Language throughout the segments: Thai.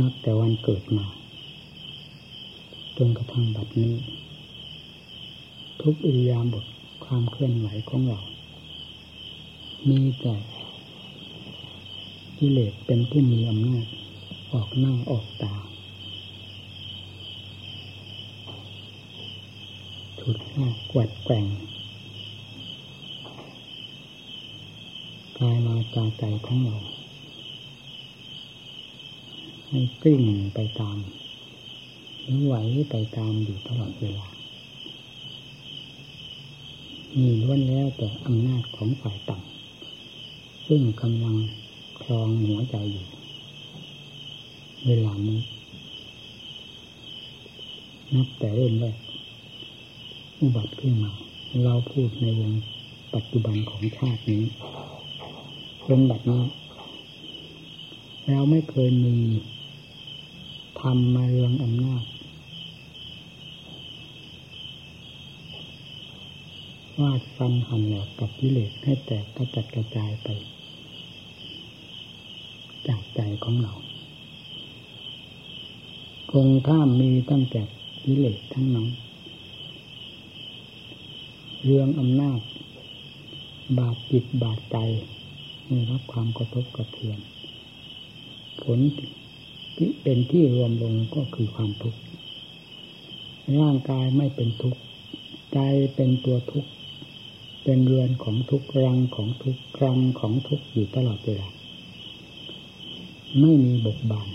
นับแต่วันเกิดมาจนกระทั่งบัดนี้ ทุกอิริยาบถความเคลื่อนไหวของเรา มีแต่กิเลสเป็นผู้มีอำนาจออกหน้าออกตาฉุดลากกวัดแกงกายมาจาใจของเรา ให้กลิ้งไปตามไหวไปตามอยู่ตลอดเวลามีล้วนแล้วแต่อำนาจของฝ่ายต่ำซึ่งกำลังคลองหัวใจอยู่ เวลานี้นับแต่เริ่มแรกอุบัติขึ้นมา เราพูดในวงปัจจุบันของชาตินี้เป็นแบบนี้เราไม่เคยมี ทำมาเรืองอำนาจวาดฟันหันหลอกกับกิเลสให้แตกกระจัดกระจายไป จากใจของเรา คงถ้ามีตั้งแต่กิเลสทั้งนั้นเรื่องอำนาจ บาดจิตบาดใจได้รับความกระทบกระเทือน ผล ที่เป็นที่รวมลงก็คือความทุกข์ร่างกายไม่เป็นทุกข์ใจเป็นตัวทุกข์เป็นเรือนของทุกข์รังของทุกข์รังของทุกข์อยู่ตลอดเวลาไม่มีบกบาน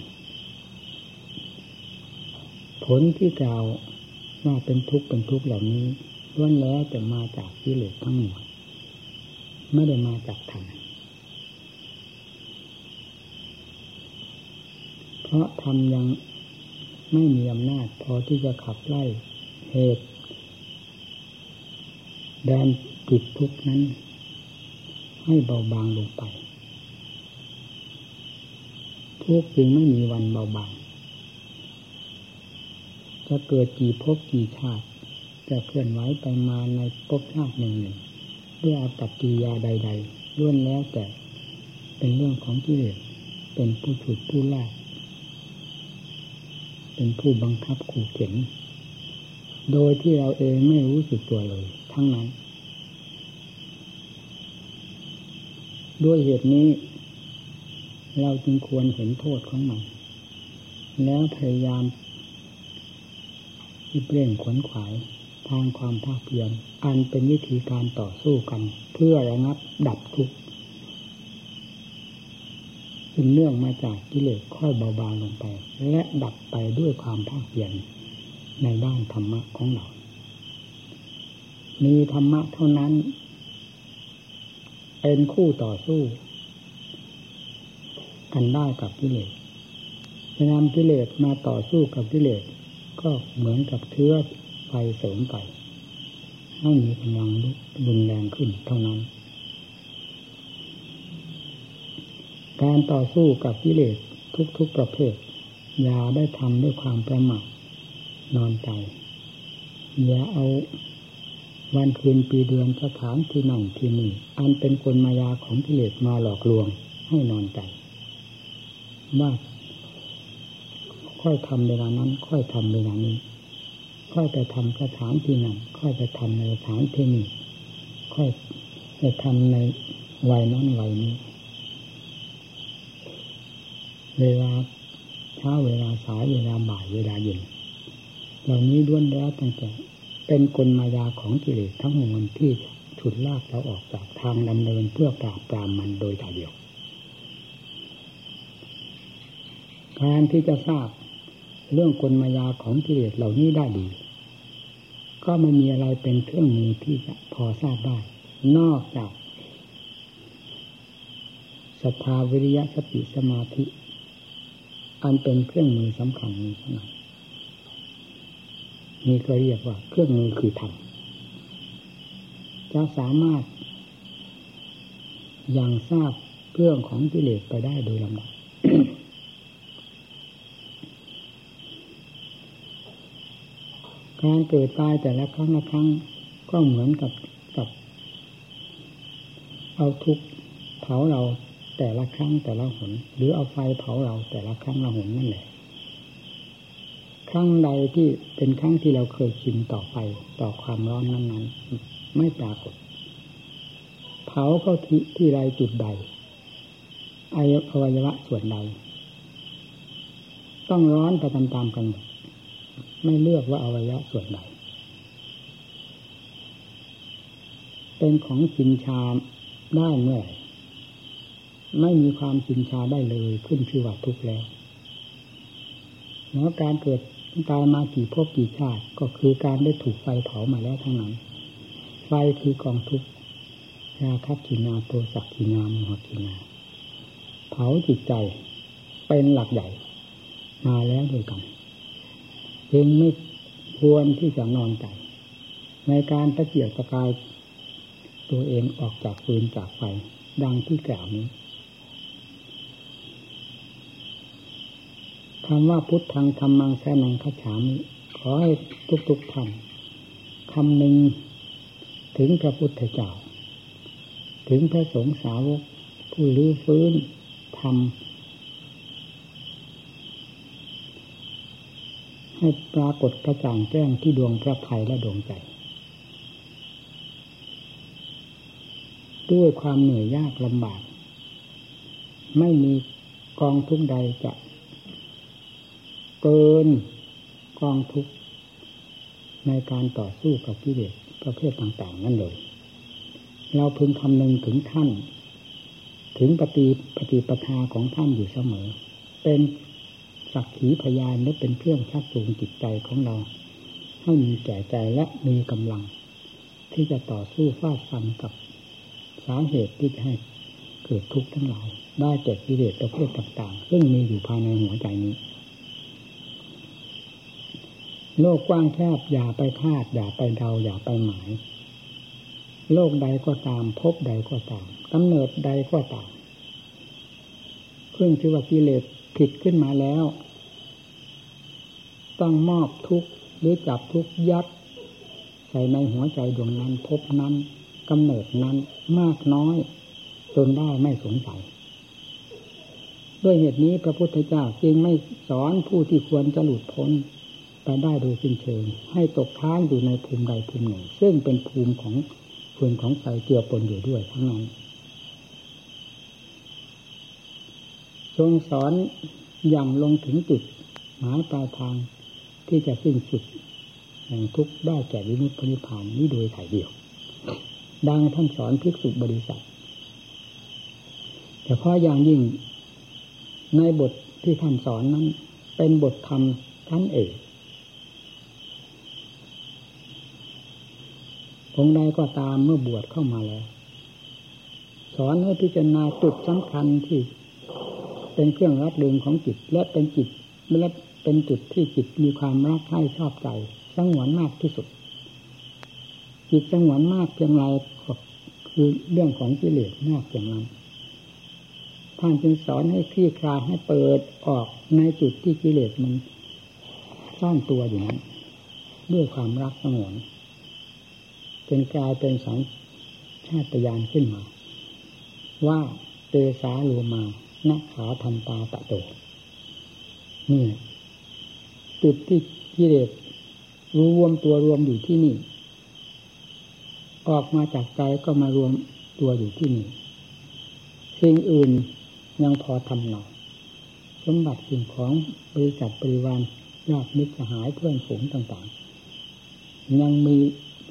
ผลที่กล่าวว่าเป็นทุกข์เป็นทุกข์เหล่านี้ล้วนแล้วแต่มาจากกิเลสทั้งหมดไม่ได้มาจากธรรม เพราะธรรมยังไม่มีอำนาจพอที่จะขับไล่เหตุแดนจิตทุกนั้น ให้เบาบางลงไป ทุกจึงไม่มีวันเบาบาง จะเกิดกี่ภพกี่ชาติ จะเคลื่อนไหวไปมาในภพชาติหนึ่งหนึ่งด้วยอาตักิยาใด ๆล้วนแล้วแต่เป็นเรื่องของกิเลสเป็นผู้ฉุดผู้ลาก เป็นผู้บังคับขู่เข็น โดยที่เราเองไม่รู้สึกตัวเลย ทั้งนั้น ด้วยเหตุนี้ เราจึงควรเห็นโทษของมัน แล้วพยายามที่เร่งขวนขวายทางความภาคเพียรอันเป็นวิธีการต่อสู้กัน เพื่อระงับดับทุกข์ ซึ่งเนื่องมาจากกิเลสค่อยเบาบางลงไป และดับไปด้วยความภาคเพียรในด้านธรรมะของเรา มีธรรมะเท่านั้น เป็นคู่ต่อสู้ กันได้กับกิเลสจะนำกิเลสมาต่อสู้กับกิเลสก็เหมือนกับเชื้อไฟเสริมไปให้มีกำลังรุนแรงขึ้นเท่านั้น การต่อสู้กับกิเลสทุกๆประเภทอย่าได้ทำด้วยความประมาทนอนใจอย่าเอาวันคืนปีเดือนสถานที่นั่งที่นี่อันเป็นกลมายาของกิเลสมาหลอกลวงให้นอนใจว่าค่อยทำเวลานั้น ค่อยทำเวลานี้ ค่อยไปทำสถานที่นั้นค่อยไปทำในสถานที่นี้ค่อยไปทำในวัยนั้นวัยนี้ เวลาเช้าเวลาสายเวลาบ่ายเวลาเย็นเหล่านี้ล้วนแล้วตั้งแต่เป็นกลมายาของกิเลสทั้งมวลที่ฉุดลากเราออกจากทางดำเนินเพื่อปราบปรามมันโดยเดียวการที่จะทราบเรื่องกลมายาของกิเลสเหล่านี้ได้ดี ก็ไม่มีอะไรเป็นเครื่องมือที่จะพอทราบได้ นอกจากศรัทธาวิริยะสติสมาธิ อันเป็นเครื่องมือสำคัญนี้เท่านั้นนี่ก็เรียกว่า เครื่องมือคือธรรมจะสามารถยังทราบเรื่องของกิเลสไปได้โดยลำดับการเกิดตายแต่ละครั้งละครั้งก็เหมือนกับกับ เอาทุกเผาเรา แต่ละครั้งแต่ละหน หรือเอาไฟเผาเราแต่ละครั้งละหนนั่นแหละครั้งใดที่เป็นครั้งที่เราเคยชินต่อไปต่อความร้อนนั้นๆ ไม่ปรากฏ เผาเข้าที่ที่ใดจุดใดอวัยวะส่วนใด ต้องร้อนไปตามๆกันหมดไม่เลือกว่าอวัยวะส่วนใด เป็นของชินชามได้เมื่อไหร่ ไม่มีความชินชาได้เลยขึ้นชื่อว่าทุกข์แล้วแล้วการเกิดตายมากี่พบกี่ชาติก็คือการได้ถูกไฟเผามาแล้วทั้งนั้น ไฟคือกองทุกข์ราคักินาโทสักกินาโมหกินา เผาจิตใจเป็นหลักใหญ่ มาแล้วด้วยกันจึงไม่ควรที่จะนอนใจ ในการตะเกียกตะกายตัวเองออกจากฟืนจากไฟดังที่กล่าวนี้ คำว่าพุทธังธรรมังแสนังขฉามขอให้ทุกๆท่านคำหนึ่งถึงพระพุทธเจ้า ถึงพระสงฆ์สาวก ผู้ลื้อฟื้นทำให้ปรากฏกระจ่างแจ้งที่ดวงพระไทยและดวงใจ ด้วยความเหนื่อยยากลำบาก ไม่มีกองทุกใดจะ เกินกองทุกข์ในการต่อสู้กับกิเลสประเภทต่างๆ นั่นเลย เราพึงคำนึงถึงท่าน ถึงปฏิปฏิปทาของท่านอยู่เสมอ เป็นสักขีพยานและเป็นเครื่องชักจูงจิตใจของเราให้มีแก่ใจและมีกำลัง ที่จะต่อสู้ฟาดฟันกับสาเหตุที่จะให้เกิดทุกข์ทั้งหลายได้แก่กิเลสประเภทต่างๆ ซึ่งมีอยู่ภายในหัวใจนี้ โลกกว้างแคบอย่าไปคาด อย่าไปเดา อย่าไปหมาย โลกใดก็ตามพบใดก็ตามกำเนิดใดก็ตามขึ้นชื่อว่ากิเลสผิดขึ้นมาแล้ว ต้องมอบทุกหรือจับทุกยัดใส่ในหัวใจดวงนั้นพบนั้นกำเนิดนั้นมากน้อย จนได้ไม่สงสัยด้วยเหตุนี้พระพุทธเจ้าจึงไม่สอนผู้ที่ควรจะหลุดพ้น ไปได้โดยสิ้นเชิง ให้ตกค้างอยู่ในภูมิใดภูมิหนึ่ง ซึ่งเป็นภูมิของฟืนของไฟเกี่ยวปนอยู่ด้วยทั้งนั้นทรงสอนอย่างลงถึงจุดหมายปลายทางที่จะสิ้นสุดแห่งทุกข์ได้แก่วิมุตตินิพพานนี้โดยถ่ายเดียว ดังท่านสอนภิกษุบริษัทแต่เพราะอย่างยิ่งในบทที่ท่านสอนนั้น เป็นบทธรรมท่านเอก องใดก็ตามเมื่อบวชเข้ามาแล้ว สอนให้พิจารณาจุดสำคัญที่ เป็นเครื่องรับดึงของจิต และเป็นจิตและเป็นจุดที่จิตมีความรักใคร่ชอบใจสงวนมากที่สุด จิตสงวนมากเพียงไรคือเรื่องของกิเลสมากเพียงนั้นท่านจึงสอนให้คลี่คลายให้เปิดออกในจุดที่กิเลสมันซ่อนตัวอยู่นั้นด้วยความรักสงวน เป็นกลายเป็นสังชาตยานขึ้นมา ว่าเตสาโลมานักขาทันตาตะโตนี่จุดที่กิเลสรู้รวมตัวรวมอยู่ที่นี่ ออกมาจากใจก็มารวมตัวอยู่ที่นี่สิ่งอื่นยังพอทำหน่อสมบัติสิ่งของบริษัทบริวารญาติมิตรสหายเพื่อนฝูงต่าง ๆ ยังมี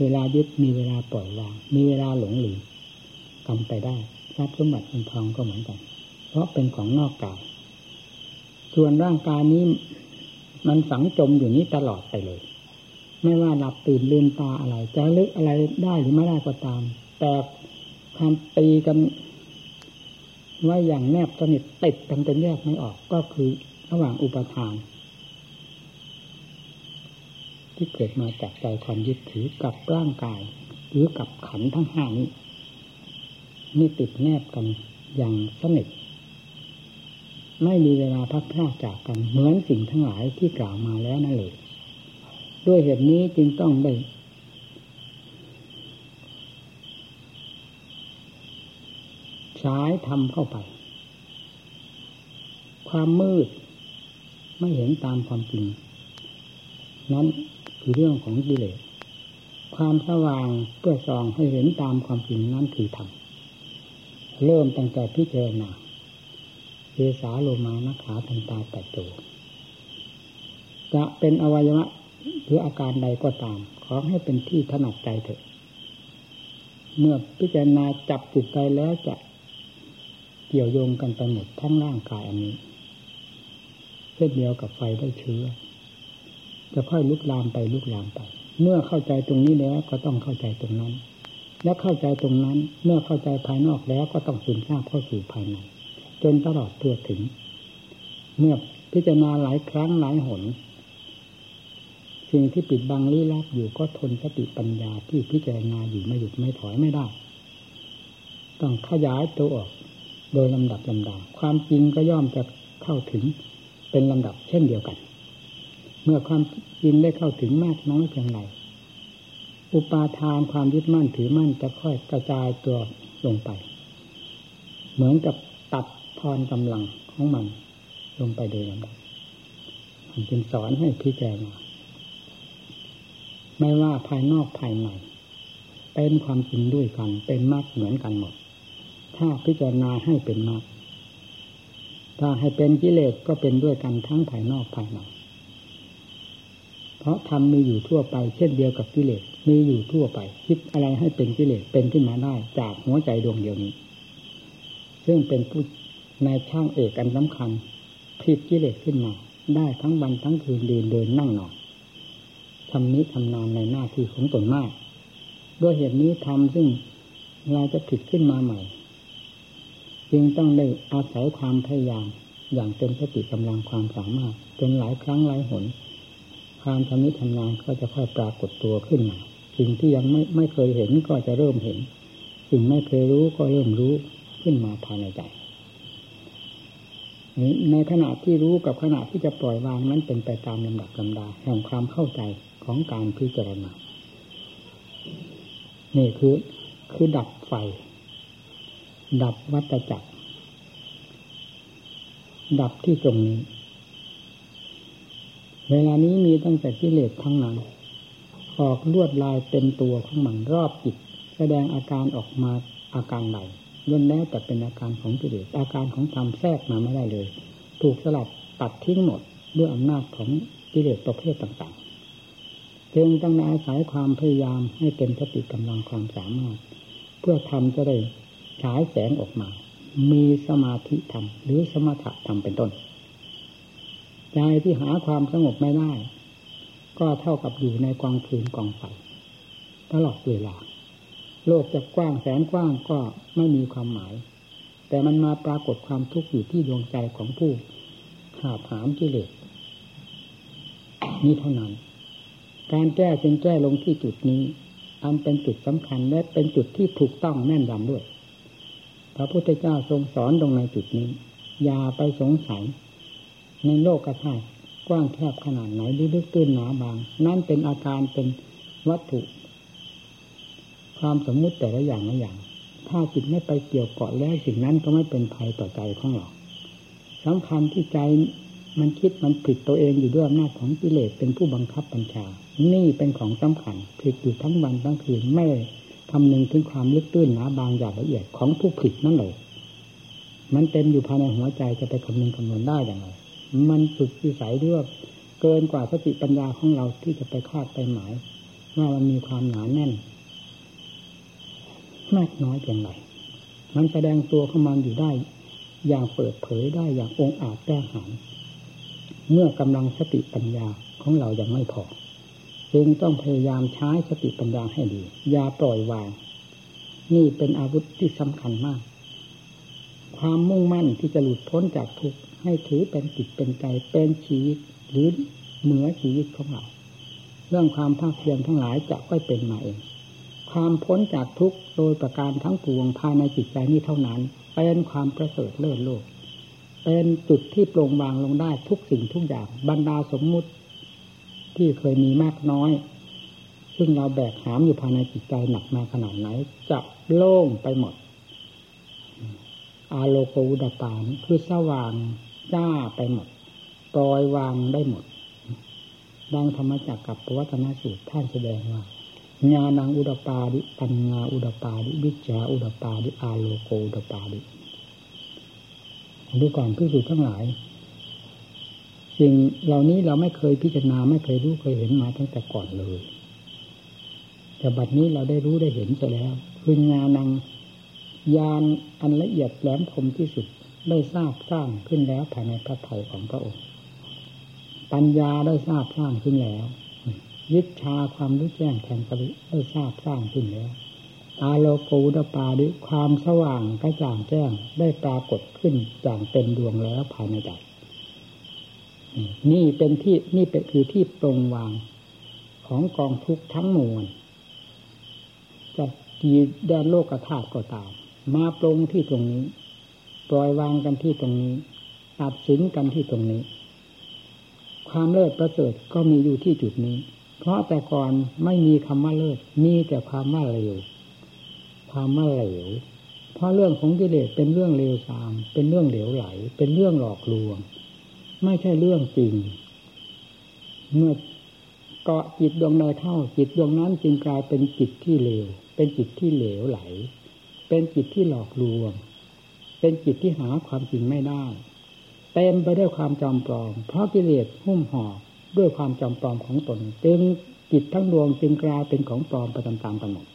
เวลายึดมีเวลาปล่อยวาง มีเวลาหลงหลีกำไปได้ทรัพย์สมบัติเงินทองก็เหมือนกัน เพราะเป็นของนอกกาย ส่วนร่างกายนี้ มันฝังจมอยู่นี้ตลอดไปเลย ไม่ว่าหลับตื่นลืมตาอะไร จะลึกอะไรได้หรือไม่ได้ก็ตาม แต่ความตีกันว่าอย่างแนบสนิทติดกันจนแยกไม่ออกก็คือระหว่างอุปทาน ที่เกิดมาจากใจความยึดถือกับร่างกาย หรือกับขันทั้งห้านี้นี่ติดแนบกันอย่างสนิทไม่มีเวลาพักพลาดจากกันเหมือนสิ่งทั้งหลายที่กล่าวมาแล้วนั่นเลยด้วยเหตุนี้จึงต้องได้ใช้ทำเข้าไป ความมืด ไม่เห็นตามความจริง นั้น คือเรื่องของกิเลสความสว่างเพื่อส่องให้เห็นตามความจริงนั้นคือธรรมเริ่มตั้งแต่พิจารณาเอสาโลมานะขาทันตาแต่โตจะเป็นอวัยวะหรืออาการใดก็ตาม ขอให้เป็นที่ถนัดใจเถอะ เมื่อพิจารณาจับจิตใจแล้วจะเกี่ยวโยงกันไปหมดทั้งร่างกายอันนี้เช่นเดียวกับไฟได้เชื้อ จะค่อยลุกลามไปลุกลามไป เมื่อเข้าใจตรงนี้แล้วก็ต้องเข้าใจตรงนั้น และเข้าใจตรงนั้น เมื่อเข้าใจภายนอกแล้วก็ต้องซึมซาบเข้าสู่ภายในจนตลอดตัวถึง เมื่อพิจารณาหลายครั้งหลายหนสิ่งที่ปิดบังลี้ลับอยู่ก็ทนสติปัญญาที่พิจารณาอยู่ไม่หยุดไม่ถอยไม่ได้ ต้องขยายตัวออก โดยลำดับลำดาความจริงก็ย่อมจะเข้าถึงเป็นลำดับเช่นเดียวกัน มื่อความจริงได้เข้าถึงมากน้อยเพียงไรอุปาทานความยึดมั่นถือมั่นจะค่อยกระจายตัวลงไป เหมือนกับตัดทอนกำลังของมัน ลงไปโดยลำดับมันจึงสอนให้พิจารณาไม่ว่าภายนอกภายในเป็นความจริงด้วยกัน เป็นมากเหมือนกันหมด ถ้าพิจารณาให้เป็นมากถ้าให้เป็นกิเลสก็เป็นด้วยกันทั้งภายนอกภายใน เพราะธรรมมีอยู่ทั่วไป เช่นเดียวกับกิเลสมีอยู่ทั่วไป คิดอะไรให้เป็นกิเลสเป็นขึ้นมาได้จากหัวใจดวงเดียวนี้ ซึ่งเป็นผู้ในช่างเอกอันสำคัญผิดกิเลสขึ้นมาได้ทั้งวันทั้งคืนเดินเดินนั่งนอนทำนี้ทำนานในหน้าที่ของตนมาก ด้วยเหตุนี้ทำซึ่งเราจะผิดขึ้นมาใหม่ จึงต้องได้อาศัยความพยายามอย่างเต็มสติกำลังความสามารถจนหลายครั้งหลายหน ความทำนี้ทำนานก็จะค่อยปรากฏตัวขึ้นมาสิ่งที่ยังไม่ไม่เคยเห็นก็จะเริ่มเห็น สิ่งไม่เคยรู้ก็เริ่มรู้ขึ้นมาภายในใจในขณะที่รู้กับขณะที่จะปล่อยวางนั้นเป็นไปตามลำดับลำดาแห่งความเข้าใจของการพิจารณา นี่คือคือดับไฟ ดับวัตจักร ดับที่ตรงนี้ เวลานี้มีตั้งแต่กิเลสทั้งนั้น ออกลวดลายเต็มตัวของมันรอบจิต แสดงอาการออกมาอาการใดล้วนแล้วแต่เป็นอาการของกิเลสอาการของธรรมแทรกมาไม่ได้เลย ถูกสลัดตัดทิ้งหมดด้วยอำนาจของกิเลสประเภทต่างๆจึงต้องอาศัยความพยายามให้เต็มสติกำลังความสามารถ เพื่อทำจะได้ฉายแสงออกมา มีสมาธิธรรมหรือสมถะธรรมเป็นต้น ใจที่หาความสงบไม่ได้ ก็เท่ากับอยู่ในกองฟืนกองไฟตลอดเวลา โลกจะกว้างแสนกว้างก็ไม่มีความหมาย แต่มันมาปรากฏความทุกข์อยู่ที่ดวงใจของผู้หาผามกิเลสนี่เท่านั้น การแก้จึงแก้ลงที่จุดนี้ อันเป็นจุดสำคัญและเป็นจุดที่ถูกต้องแน่นยำด้วย พระพุทธเจ้าทรงสอนตรงในจุดนี้ อย่าไปสงสัย ในโลกกระทากว้างแคบขนาดไหนลึกตื้นหนาบาง นั่นเป็นอาการเป็นวัตถุ ความสมมุติแต่ละอย่างละอย่าง ถ้าจิตไม่ไปเกี่ยวเกาะแล้วสิ่งนั้นก็ไม่เป็นภัยต่อใจของเราสำคัญที่ใจมันคิดมันผิดตัวเองอยู่ด้วยอำนาจของกิเลสเป็นผู้บังคับบัญชา นี่เป็นของสำคัญผิดอยู่ทั้งวันทั้งคืนไม่คำนึงถึงความลึกตื้นหนาบางอย่างละเอียดของผู้ผิดนั่นเลยมันเต็มอยู่ภายในหัวใจจะไปคำนึงคำนวณได้อย่างไร มันสุดวิสัยด้วยเกินกว่าสติปัญญาของเราที่จะไปคาดไปหมาย ว่ามันมีความหนาแน่นมากน้อยเพียงไรมันแสดงตัวเข้ามาอยู่ได้ อย่างเปิดเผยได้อย่างองอาจแก้หานเมื่อกำลังสติปัญญาของเรายังไม่พอจึงต้องพยายามใช้สติปัญญาให้ดีอย่าปล่อยวาง นี่เป็นอาวุธที่สำคัญมาก ความมุ่งมั่นที่จะหลุดพ้นจากทุกข์ ให้ถือเป็นจิตเป็นใจเป็นชีวิตหรือเหนือชีวิตของเรา เรื่องความภาคเพียรทั้งหลายจะค่อยเป็นมาเอง ความพ้นจากทุกข์โดยประการทั้งปวงภายในจิตใจนี้เท่านั้น เป็นความประเสริฐเลิศโลก เป็นจุดที่โปร่งบางลงได้ทุกสิ่งทุกอย่างบรรดาสมมุติ ที่เคยมีมากน้อย ซึ่งเราแบกหามอยู่ภายในจิตใจหนักมาขนาดไหน จะโล่งไปหมดอาโลโกอุดตานคือสว่าง จ้าไปหมดปล่อยวางได้หมดดังธรรมจักกับปวัตนสูตรท่านแสดงว่าญาณังอุดปาดิปัญญาอุดปาดิวิจาอุดปาดิอาโลโกอุดปาดิดูก่อนพิสูจน์ทั้งหลาย สิ่งเหล่านี้เราไม่เคยพิจารณาไม่เคยรู้เคยเห็นมาตั้งแต่ก่อนเลย แต่บัดนี้เราได้รู้ได้เห็นไปแล้ว คือญาณังยานอันละเอียดแหลมคมที่สุด ได้ทราบสร้างขึ้นแล้วภายในพระไถ่ของพระองค์ ปัญญาได้ทราบสร้างขึ้นแล้ววิชาความรู้แจ้งแทงปริได้ทราบสร้างขึ้นแล้วอาโลกูดปาดิความสว่างกระจ่างแจ้งได้ปรากฏขึ้นอย่างเต็มดวงแล้วภายในใจนี่เป็นที่นี่เป็นคือที่ตรงวางของกองทุกทั้งมวลจะกี่แดนโลกธาตุก็ตาม มาปรงที่ตรงนี้ ปล่อยวางกันที่ตรงนี้ ตัดสินกันที่ตรงนี้ ความเลิศประเสริฐก็มีอยู่ที่จุดนี้ เพราะแต่ก่อนไม่มีคำว่าเลิศมีแต่ความว่าเลวความว่าเหลว เพราะเรื่องของกิเลสเป็นเรื่องเลวทราม เป็นเรื่องเหลวไหล เป็นเรื่องหลอกลวง ไม่ใช่เรื่องจริง เมื่อเกาะจิตดวงใดเข้าจิตดวงนั้นจึงกลายเป็นจิตที่เลว เป็นจิตที่เหลวไหล เป็นจิตที่หลอกลวง เป็นจิตที่หาความจริงไม่ได้ เต็มไปด้วยความจอมปลอม เพราะกิเลสหุ้มห่อด้วยความจำปลอมของตน จึงจิตทั้งดวงจึงกลายเป็นของปลอมไปตามๆกันหมด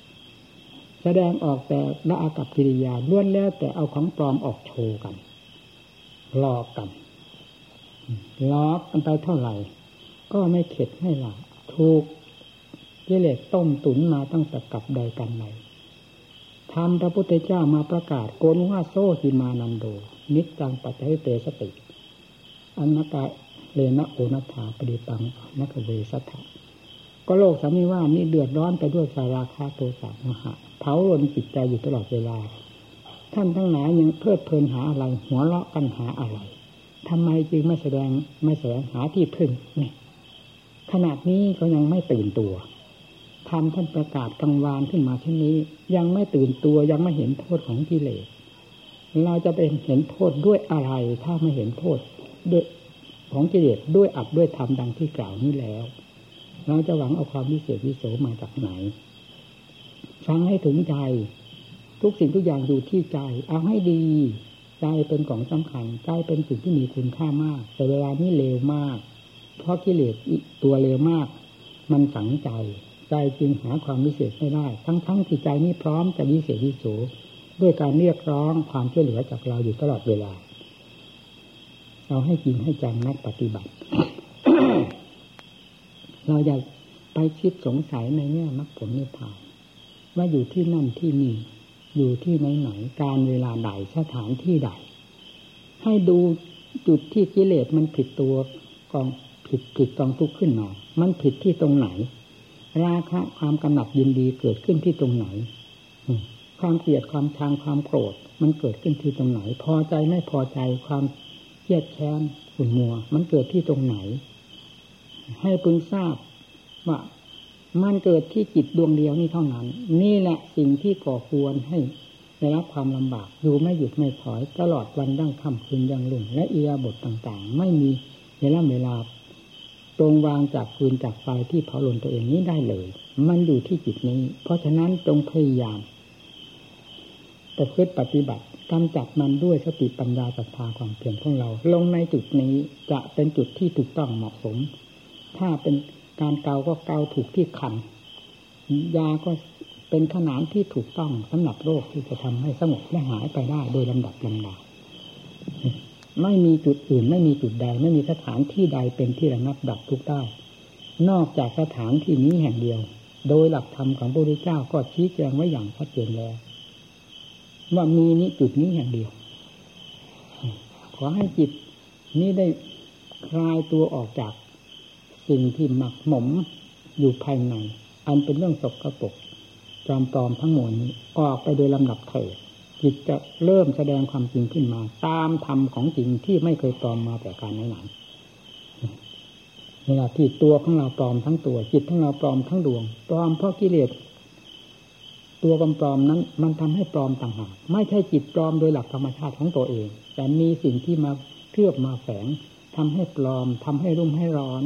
แสดงออกแต่ละอากับกิริยาล้วนแล้วแต่เอาของปลอมออกโชว์กันหลอกกันลอกกันไปเท่าไหร่ ก็ไม่เข็ดให้หลัถูกกิเลสต้มตุนมาตั้งแต่กับใดกันไหน ทำพระพุทธเจ้ามาประกาศโกนว่าโซหิมานันโด นิจังปัจจัยเตสติอนัตตาเลนะโอนัฐาปฏิปังนักเวสัทธะก็โลกสามีว่านี่เดือดร้อนไปด้วยสาราคาโทสะมหะเผาลนจิตใจอยู่ตลอดเวลา ท่านทั้งหลายยังเพลิดเพลินหาอะไร หัวเราะกันหาอะไรทำไมจึงไม่แสดงไม่แสดงหาที่พึ่งเนี่ยขนาดนี้ก็ยังไม่ตื่นตัว ทำท่านประกาศกังวานขึ้นมาที่นนี้ ยังไม่ตื่นตัวยังไม่เห็นโทษของกิเลสเราจะเป็นเห็นโทษด้วยอะไร ถ้าไม่เห็นโทษด้วยของกิเลสด้วยอัดด้วยธรรมดังที่กล่าวนี้แล้ว เราจะหวังเอาความวิเศษวิโสมาจากไหนฟังให้ถึงใจ ทุกสิ่งทุกอย่างอยู่ที่ใจ เอาให้ดีใจเป็นของสำคัญใจเป็นสิ่งที่มีคุณค่ามาก แต่เวลานี้เลวมาก เพราะกิเลสตัวเลวมาก มันฝังใจ ใจจึงหาความวิเศษไม่ได้ ทั้งๆทที่ใจนี้พร้อมจะวิเศษวิโสด้วยการเรียกร้องความช่วยเหลือจากเราอยู่ตลอดเวลา เราให้จริงให้จังนักปฏิบัติ เราอย่าไปคิดสงสัยในแง่มรรคผลนิพพานว่าอยู่ที่นั่นที่นี่อยู่ที่ไหนไหนการเวลาใดสถานที่ใด ให้ดูจุดที่กิเลสมันผิดตัวกองผิดผิดกองทุกข์ขึ้นหนอมันผิดที่ตรงไหน ราคะความกำหนัดยินดีเกิดขึ้นที่ตรงไหน ความเกลียดความทางความโกรธ มันเกิดขึ้นที่ตรงไหน พอใจไม่พอใจความเครียดแค้นขุ่นมัว มันเกิดที่ตรงไหน ให้พึงทราบว่ามันเกิดที่จิตดวงเดียวนี่เท่านั้น นี่แหละสิ่งที่ก่อควรให้ได้รับความลำบากอยู่ไม่หยุดไม่ถอยตลอดวันดั้งค่ำคืนยังลุ่งและเอียบทต่างๆ ไม่มีเวลาเวลา ตรงวางจากคืนจากไฟที่เผาลนตัวเองนี้ได้เลย มันอยู่ที่จิตนี้ เพราะฉะนั้นจงพยายามประพฤติปฏิบัติกำจัดมันด้วยสติปัญญาศรัทธาความเพียรของเรา ลงในจุดนี้จะเป็นจุดที่ถูกต้องเหมาะสม ถ้าเป็นการเกาก็เกาถูกที่คันยาก็เป็นขนานที่ถูกต้องสำหรับโรคที่จะทำให้สงบและหายไปได้โดยลำดับลำดา ไม่มีจุดอื่น ไม่มีจุดใด ไม่มีสถานที่ใดเป็นที่ระงับดับทุกข์ได้ นอกจากสถานที่นี้แห่งเดียว โดยหลักธรรมของพระพุทธเจ้าก็ชี้แจงไว้อย่างชัดเจนแล้ว ว่ามีนี้จุดนี้อย่งเดียว ขอให้จิตนี้ได้คลายตัวออกจากสิ่งที่หมักหมมอยู่ภายใน อันเป็นเรื่องสกปรกจอมปลอมทั้งหมดนี้ออกไปโดยลำดับเถิด จิตจะเริ่มแสดงความจริงขึ้นมา ตามธรรมของจริงที่ไม่เคยปลอมมาแต่การไหนๆเวลาที่ตัวของเราปลอมทั้งตัว จิตของเราปลอมทั้งดวงปลอมเพราะกิเลสตัวปลอมนั้น มันทำให้ปลอมต่างหากไม่ใช่จิตปลอมโดยหลักธรรมชาติของตัวเอง แต่มีสิ่งที่มาเคลือบมาแฝงทำให้ปลอมทำให้รุ่มให้ร้อน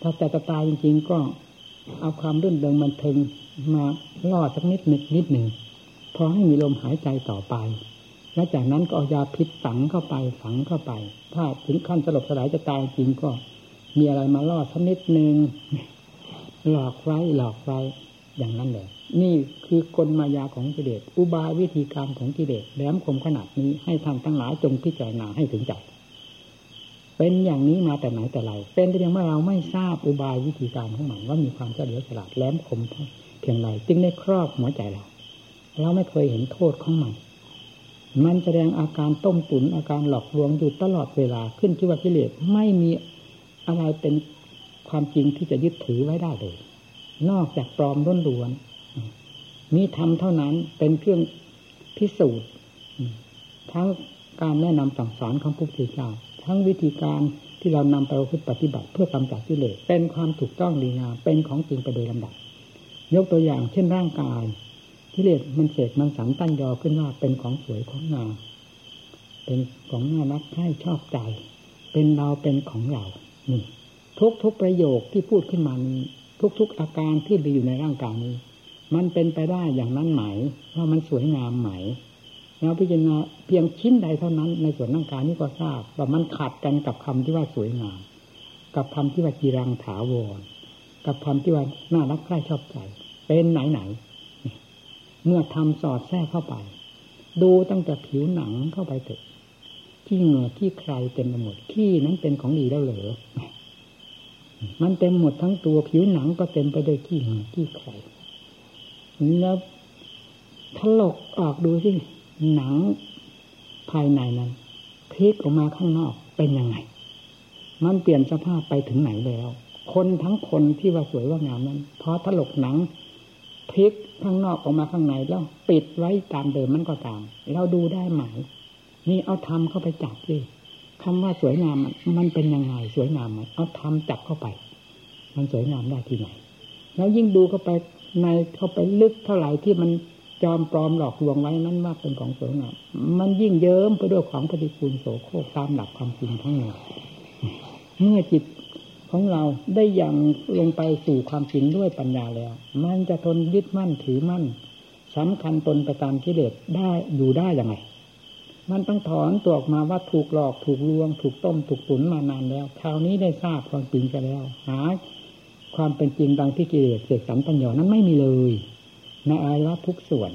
ถ้าแต่จะตายจริง ๆ ก็เอาความรื่นเริงมันเทิงมาล่อสักนิดหนึ่งนิดหนึ่ง พอให้มีลมหายใจต่อไป และจากนั้นก็เอายาพิษฝังเข้าไปฝังเข้าไป ถ้าถึงขั้นสลบสลายจะตายจริงก็ มีอะไรมาล่อสักนิดหนึ่งหลอกไว้หลอกไว้อย่างนั้นเลยนี่คือกลมายาของกิเลสอุบายวิธีการของกิเลสแหลมคมขนาดนี้ให้ท่านทั้งหลายจงพิจารณาให้ถึงใจเป็นอย่างนี้มาแต่ไหนแต่ไรเป็นแต่เพียงว่าเราไม่ทราบอุบายวิธีการของมันว่ามีความเฉลียวฉลาดแหลมคมเพียงไรจึงได้ครอบหัวใจเรา เราไม่เคยเห็นโทษของมัน มันแสดงอาการต้มตุนอาการหลอกลวงอยู่ตลอดเวลาขึ้นที่ว่ากิเลสไม่มีอะไรเป็นความจริงที่จะยึดถือไว้ได้เลย นอกจากปลอมล้นล้วนมีธรรมเท่านั้นเป็นเครื่องพิสูจน์ทั้งการแนะนำสั่งสอนของพระพุทธเจ้าทั้งวิธีการที่เรานำไปปฏิบัติ เพื่อกำจัดกิเลสเป็นความถูกต้องดีงามเป็นของจริงไปโดยลำดับ ยกตัวอย่างเช่นร่างกาย กิเลสมันเสกมันสันตั้นยอขึ้นว่าเป็นของสวยของงามเป็นของน่ารักใคร่ชอบใจ เป็นเราเป็นของเรานี่ทุกทุกประโยคที่พูดขึ้นมานี้ ทุกทุกอาการที่มีอยู่ในร่างกายนี้ มันเป็นไปได้อย่างนั้นไหม ว่ามันสวยงามไหมเราพิจารณาเพียงชิ้นใดเท่านั้นในส่วนร่างกายนี้ก็ทราบว่ามันขัดกันกับคำที่ว่าสวยงาม กับคำที่ว่าจีรังถาวรกับคำที่ว่าน่ารักใคร่ชอบใจ เป็นไหนไหน เมื่อทำสอดแทรกเข้าไป ดูตั้งแต่ผิวหนังเข้าไปเถอะที่เหงื่อที่ใครเต็มไปหมดขี้นั้นเป็นของดีแล้วเหรอมันเต็มหมดทั้งตัวผิวหนังก็เต็มไปด้วยขี้เหงื่อขี้ใครแล้วถลกออกดูสิหนังภายในนั้นพลิกออกมาข้างนอกเป็นยังไง มันเปลี่ยนสภาพไปถึงไหนแล้ว คนทั้งคนที่ว่าสวยว่างามนั้นพอถลกหนัง พลิกข้างนอกออกมาข้างในแล้วปิดไว้ตามเดิมมันก็ตาม เราดูได้ไหมนี่เอาทำเข้าไปจับสิคำว่าสวยงามมันเป็นยังไงสวยงามไหมเอาทำจับเข้าไป มันสวยงามได้ที่ไหน แล้วยิ่งดูเข้าไปในเข้าไปลึกเท่าไหร่ที่มันจอมปลอมหลอกลวงไว้นั้นว่าเป็นของสวยงามมันยิ่งเยิ้มไปด้วยของปฏิกูลโสโครกตามหลักความจริงทั้งหมดเมื่อจิต ของเราได้อยังลงไปสู่ความจริงด้วยปัญญาแล้ว มันจะทนยึดมั่นถือมั่นสำคัญตนไปตามกิเลสได้อยู่ได้ยังไง มันต้องถอนตัวออกมาว่าถูกหลอกถูกลวง ถูกต้มถูกตุนมานานแล้วคราวนี้ได้ทราบความจริงกันแล้ว หา ความเป็นจริงดังที่กิเลสเสกสรรปัญญานั้นไม่มีเลยในอายะทุกส่วน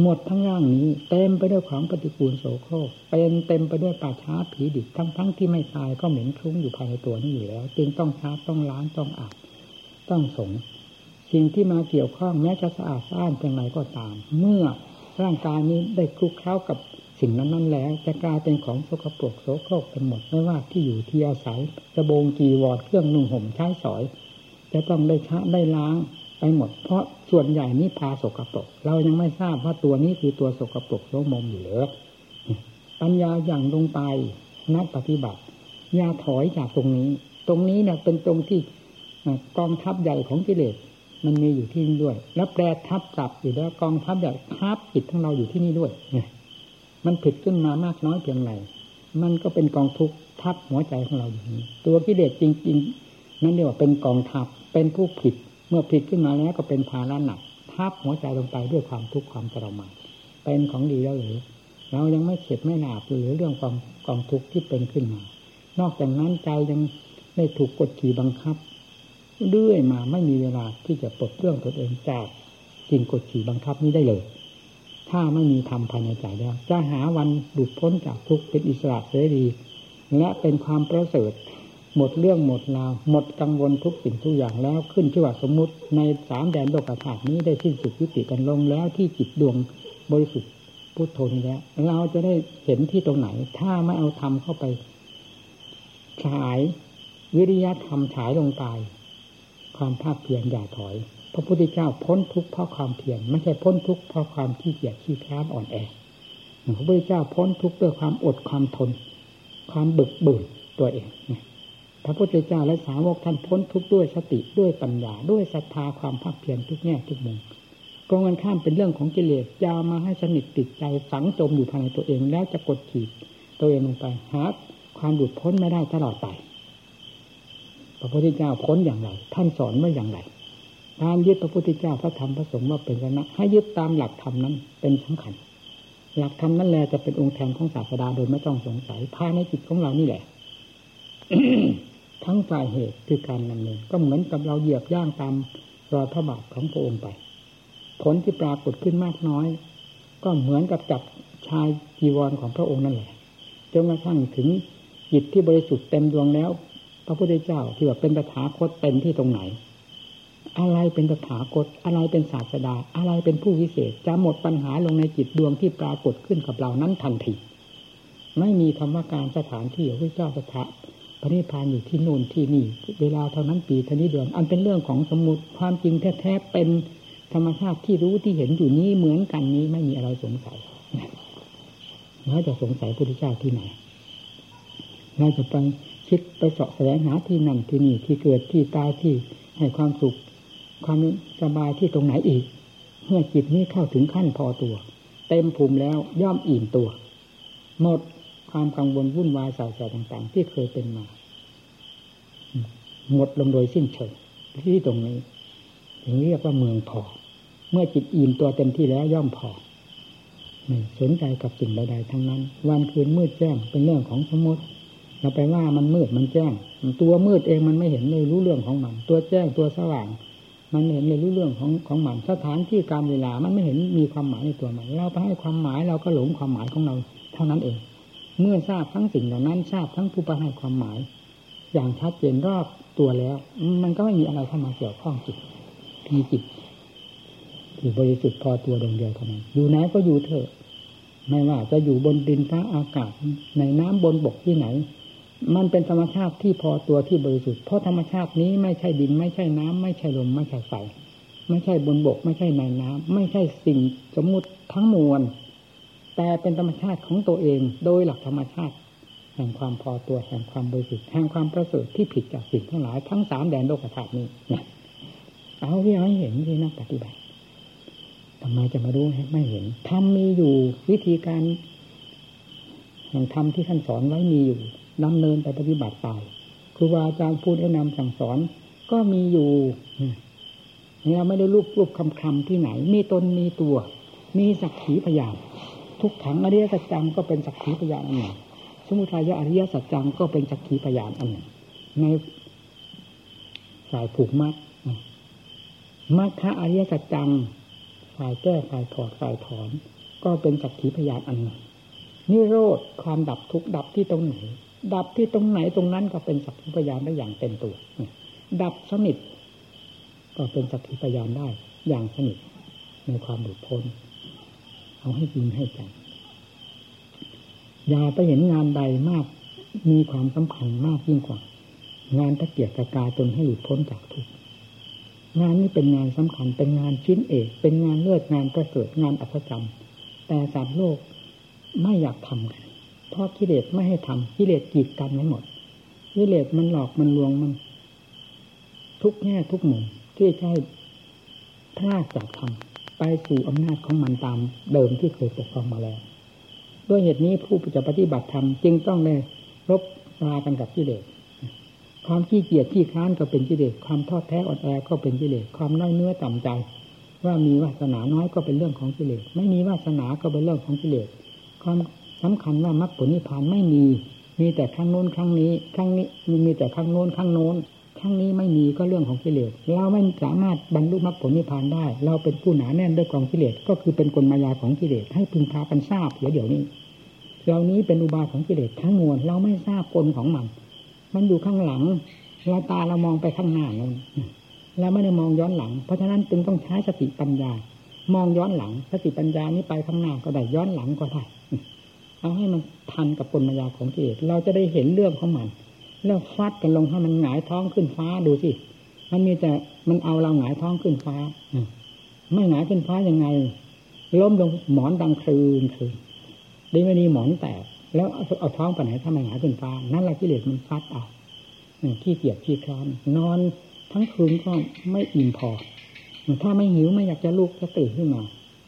หมดทั้งร่างนี้ เต็มไปด้วยของปฏิกูลโสโครกเป็นเต็มไปด้วยป่าช้าผีดิบทั้งทั้งที่ไม่ตายก็เหม็นคลุ้งอยู่ภายในตัวนี้อยู่แล้ว จึงต้องชาต้องล้างต้องอาบต้องสงสิ่งที่มาเกี่ยวข้องแม้จะสะอาดสะอ้านเพียงไรก็ตาม เมื่อร่างกายนี้ได้คลุกเคล้ากับสิ่งนั้นนั้นแล้ว จะกลายเป็นของสกปรกโสโครกเป็นหมดไม่ว่าที่อยู่ที่อาศัยจะโบงจีวอดเครื่องนุ่งห่มใช้สอย จะต้องได้ชะได้ล้าง ไปหมด เพราะส่วนใหญ่นี้พาสกปรกเรายังไม่ทราบว่าตัวนี้คือตัวสกปรกโสมมอยู่หรือปัญญาอย่างลงไปนักปฏิบัติอย่าถอยจากตรงนี้ ตรงนี้เนี่ยเป็นตรงที่กองทัพใหญ่ของกิเลสมันมีอยู่ที่นี่ด้วย แล้วแปรทับกลับอยู่แล้วกองทัพใหญ่ทับจิตของเราอยู่ที่นี่ด้วยเนี่ยมันผิดขึ้นมามากน้อยเพียงไรมันก็เป็นกองทุกข์ทับหัวใจของเราอยู่นี้ตัวกิเลสจริง ๆ นั่นเรียกว่าเป็นกองทัพเป็นผู้ผิด มื่อผิดขึ้นมาแล้วก็เป็นภาระหนักทับหัวใจลงไปด้วยความทุกข์ความทรมานเป็นของดีแล้วหรือเรายังไม่เข็ดไม่หนาบหรือเรื่องความกองทุกข์ที่เป็นขึ้นมา นอกจากนั้นใจยังได้ถูกกดขี่บังคับเรื่อยมาไม่มีเวลาที่จะปลดเครื่องตนเองจากสิ่งกดขี่บังคับนี้ได้เลย ถ้าไม่มีธรรมภายในใจแล้ว จะหาวันหลุดพ้นจากทุกข์เป็นอิสระเสรีและเป็นความประเสริฐ หมดเรื่องหมดราวหมดกังวลทุกสิ่งทุกอย่างแล้วขึ้นชื่อว่าสมมุติในสามแดนโลกธาตุนี้ได้สิ้นสุดยุติกันลงแล้วที่จิตดวงบริสุทธิ์พุทโธนี้แล้ว เราจะได้เห็นที่ตรงไหน ถ้าไม่เอาธรรมเข้าไปฉายวิริยะธรรมฉายลงไปความภาคเพียรอย่าถอย พระพุทธเจ้าพ้นทุกข์เพราะความเพียรไม่ใช่พ้นทุกข์เพราะความขี้เกียจขี้คร้านอ่อนแอพระพุทธเจ้าพ้นทุกข์ด้วยความอดความทน ความบึกบึนตัวเอง พระพุทธเจ้าและสาวกท่านพ้นทุกข์ด้วยสติด้วยปัญญาด้วยศรัทธาความภาคเพียรทุกแง่ทุกมุมกองกันข้ามเป็นเรื่องของกิเลสยามาให้สนิทติดใจฝังจมอยู่ภายในตัวเองแล้วจะกดขี่ตัวเองลงไปหาความหลุดพ้นไม่ได้ตลอดไป พระพุทธเจ้าพ้นอย่างไร ท่านสอนว่าอย่างไรการยึดพระพุทธเจ้าพระธรรมพระสงฆ์ว่าเป็นชนะให้ยึดตามหลักธรรมนั้นเป็นสำคัญหลักธรรมนั่นแหละจะเป็นองค์แทนของศาสดาโดยไม่ต้องสงสัยภายในจิตของเรานี่แหละ ทั้งฝ่ายเหตุคือการดำเนินก็เหมือนกับเราเหยียบย่างตามรอยพระบาทของพระองค์ไป ผลที่ปรากฏขึ้นมากน้อย ก็เหมือนกับจับชายจีวรของพระองค์นั่นแหละจนกระทั่งถึงจิตที่บริสุทธิ์เต็มดวงแล้ว พระพุทธเจ้าที่ว่าเป็นตถาคตเต็มที่ตรงไหน อะไรเป็นตถาคตอะไรเป็นศาสดา อะไรเป็นผู้วิเศษจะหมดปัญหาลงในจิตดวงที่ปรากฏขึ้นกับเรานั้นทันทีไม่มีคำว่าการสถานที่พระเจ้าสถา พระนิพพานอยู่ที่โน่นที่นี่ เวลาเท่านั้นปีเท่านี้เดือน อันเป็นเรื่องของสมุติความจริงแท้ๆเป็นธรรมชาติที่รู้ที่เห็นอยู่นี้เหมือนกันนี้ไม่มีอะไรสงสัยเราจะสงสัยพระพุทธเจ้าที่ไหนเราจะไปคิดไปเสาะแสวงหาที่นั่นที่นี่ที่เกิดที่ตายที่ให้ความสุข ความสบายที่ตรงไหนอีก เมื่อจิตนี้เข้าถึงขั้นพอตัว เต็มภูมิแล้วย่อมอิ่มตัว หมด ความกังวลวุ่นวายสายใจต่างๆ ที่เคยเป็นมา หมดลงโดยสิ้นเชิงที่ตรงนี้ ถึงเรียกว่าเมืองพอ เมื่อจิตอิ่มตัวเต็มที่แล้วย่อมพอไม่สนใจกับสิ่งใดๆทั้งนั้น วันคืนมืดแจ้งเป็นเรื่องของสมมติเราไปว่ามันมืดมันแจ้ง ตัวมืดเองมันไม่เห็นเลยรู้เรื่องของมัน ตัวแจ้งตัวสว่าง มันเห็นเลยรู้เรื่องของของมันสถานที่การเวลามันไม่เห็นมีความหมายในตัวมัน เราไปให้ความหมายเราก็หลงความหมายของเราเท่านั้นเอง เมื่อทราบทั้งสิ่งเหล่านั้น ทราบทั้งผู้ไปให้ความหมาย อย่างชัดเจนรอบตัวแล้ว มันก็ไม่มีอะไรเข้ามาเกี่ยวข้องจิตมีจิตที่บริสุทธิ์พอตัวดวงเดียวเท่านั้นอยู่ไหนก็อยู่เถอะ ไม่ว่าจะอยู่บนดินฟ้าอากาศ ในน้ำบนบกที่ไหน มันเป็นธรรมชาติที่พอตัวที่บริสุทธิ์เพราะธรรมชาตินี้ไม่ใช่ดิน ไม่ใช่น้ำไม่ใช่ลมไม่ใช่ไฟไม่ใช่บนบก ไม่ใช่ในน้ำไม่ใช่สิ่งสมมุติทั้งมวล แต่เป็นธรรมชาติของตัวเอง โดยหลักธรรมชาติ แห่งความพอตัวแห่งความบริสุทธิ์แห่งความประเสริฐที่ผิดจากสิ่งทั้งหลายทั้งสามแดนโลกธาตุนี้เนี่ยเอาที่ให้เห็นที่นักปฏิบัติทำไมจะมารู้ไม่เห็นทำมีอยู่วิธีการแห่งธรรมที่ท่านสอนไว้มีอยู่ดำเนินไปปฏิบัติไปครูบาอาจารย์พูดแนะนำสั่งสอน ก็มีอยู่เราไม่ได้รูปรูปคำคำที่ไหน มีตนมีตัว มีสักขีพยาน ทุกขังอริยสัจจังก็เป็นสักขีพยานอันหนึ่ง สมุทัยอริยสัจจังก็เป็นสักขีพยานอันหนึ่ง ในสายผูกมัดมัคคะอริยสัจจังฝ่ายแก้ฝ่ายถอดฝ่ายถอน ก็เป็นสักขีพยานอันหนึ่งนิโรธความดับทุกดับที่ตรงไหนดับที่ตรงไหนตรงนั้นก็เป็นสักขีพยานได้อย่างเต็มตัวดับสนิทก็เป็นสักขีพยานได้อย่างสนิทในความหลุดพ้น เอาให้จริงให้จังอย่าไปเห็นงานใดมาก มีความสำคัญมากยิ่งกว่า งานตะเกียกตะกาจนให้หลุดพ้นจากทุกข์งานนี้เป็นงานสำคัญเป็นงานชิ้นเอก เป็นงานเลิศงานประเสริฐงานอัศจรรย์แต่สัตว์โลกไม่อยากทำกันเพราะกิเลสไม่ให้ทำกิเลสกีดกันไว้หมดกิเลสมันหลอกมันลวงมัน ทุกแง่ทุกมุมที่ให้พลาดจากธรรม ไปสู่อำนาจของมันตามเดิมที่เคยปกครองมาแล้ว ด้วยเหตุนี้ผู้จะปฏิบัติธรรมจึงต้องได้รบรากันกับกิเลสความขี้เกียจขี้ค้านก็เป็นกิเลสความทอดแท้อดแอก็เป็นกิเลสความน้อยเนื้อต่ำใจ ว่ามีวาสนาน้อยก็เป็นเรื่องของกิเลสไม่มีวาสนาก็เป็นเรื่องของกิเลสความสำคัญว่ามรรคผลนิพพานไม่มี มีแต่ครั้งโน้นครั้งนี้ครั้งนี้มีแต่ครั้งโน้นครั้งโน้น ครั้งนี้ไม่มีก็เรื่องของกิเลสเราไม่สามารถบรรลุมรรคผลนิพพานได้ เราเป็นผู้หนาแน่นด้วยกองกิเลสก็คือเป็นกลมายาของกิเลสให้พึงพากันทราบเดี๋ยวนี้เหล่านี้เป็นอุบายของกิเลสทั้งมวลเราไม่ทราบกลของมัน มันอยู่ข้างหลังเราตาเรามองไปข้างหน้านั้นเราไม่ได้มองย้อนหลัง เพราะฉะนั้นจึงต้องใช้สติปัญญา มองย้อนหลังสติปัญญานี้ไปข้างหน้าก็ได้ย้อนหลังก็ได้เอาให้มันทันกับปนมายาของกิเลสเราจะได้เห็นเรื่องของมัน แล้วฟัดกันลงให้มันหงายท้องขึ้นฟ้าดูสิมันมีแต่มันเอาเราหงายท้องขึ้นฟ้าไม่หงายขึ้นฟ้ายังไง ล้มลงหมอนดังคลืนคืนดีไม่ดีหมอนแตกแล้วเอาท้องไปไหนถ้าไม่หงายขึ้นฟ้า นั่นแหละกิเลสมันฟัดเอาขี้เกียจขี้คลานนอนทั้งคืนก็ไม่อิ่มพอ ถ้าไม่หิวไม่อยากจะลุกจะตื่นขึ้นมา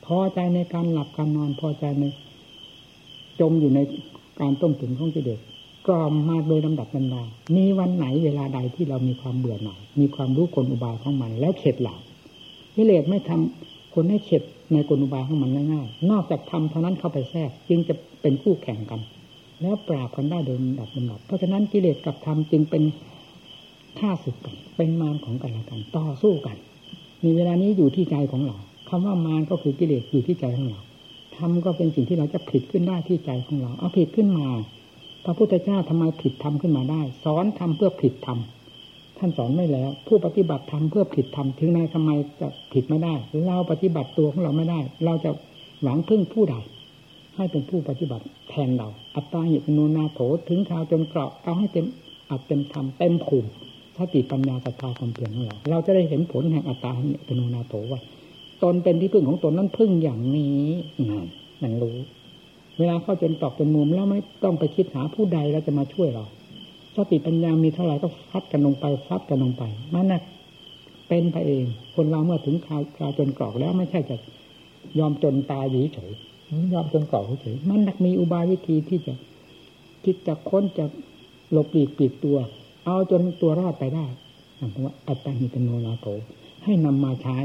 พอใจในการหลับการนอนพอใจในจมอยู่ในการต้มตุ๋นของกิเลส กรอมมาโดยลำดับลำดามีวันไหนเวลาใดที่เรามีความเบื่อหน่ายมีความรู้กลอุบายของมัน แล้วเข็ดหลับกิเลสไม่ทำคนให้เข็ดในกลอุบายของมันง่ายๆ นอกจากทำเท่านั้นเข้าไปแทรกจึงจะเป็นคู่แข่งกัน แล้วปราบกันได้โดยลำดับลำดับ เพราะฉะนั้นกิเลสกับธรรมจึงเป็นท่าศึกกันเป็นมารของกันและกัน ต่อสู้กัน มีเวลานี้อยู่ที่ใจของเราคำว่ามารก็คือกิเลสอยู่ที่ใจของเราทำก็เป็นสิ่งที่เราจะผิดขึ้นได้ที่ใจของเรา เอาผิดขึ้นมา พระพุทธเจ้าทำไมผิดทำขึ้นมาได้ สอนทำเพื่อผิดทำท่านสอนไม่แล้ว ผู้ปฏิบัติทำเพื่อผิดทำถึงในทำไมจะผิดไม่ได้เราปฏิบัติตัวของเราไม่ได้ เราจะหวังพึ่งผู้ใดให้เป็นผู้ปฏิบัติแทนเรา อัตตาหิตโนนาโถถึงข่าวจนเกราะเอาให้เต็มอัดเต็มทำเต็มภูมิสติปัญญาศรัทธาความเปลี่ยนของเรา เราจะได้เห็นผลแห่งอัตตาหิตโนนาโถว่าตนเป็นที่พึ่งของตนนั้นพึ่งอย่างนี้นั่นมันรู้ เวลาเข้าจนตอกจนมุมแล้วไม่ต้องไปคิดหาผู้ใดแล้วจะมาช่วยเราสติปัญญามีเท่าไหร่ก็ฟัดกันลงไปฟัดกันลงไปมันน่ะเป็นไปเอง คนเราเมื่อถึงคราวคราวจนกรอกแล้วไม่ใช่จะยอมจนตายเฉยยอมจนกรอกเฉยมันนักมีอุบายวิธีที่จะคิดจะค้นจะหลบหลีกปิดตัว เอาจนตัวรอดไปได้เพราะว่าอัตตาหิตโนนาโถให้นำมาใช้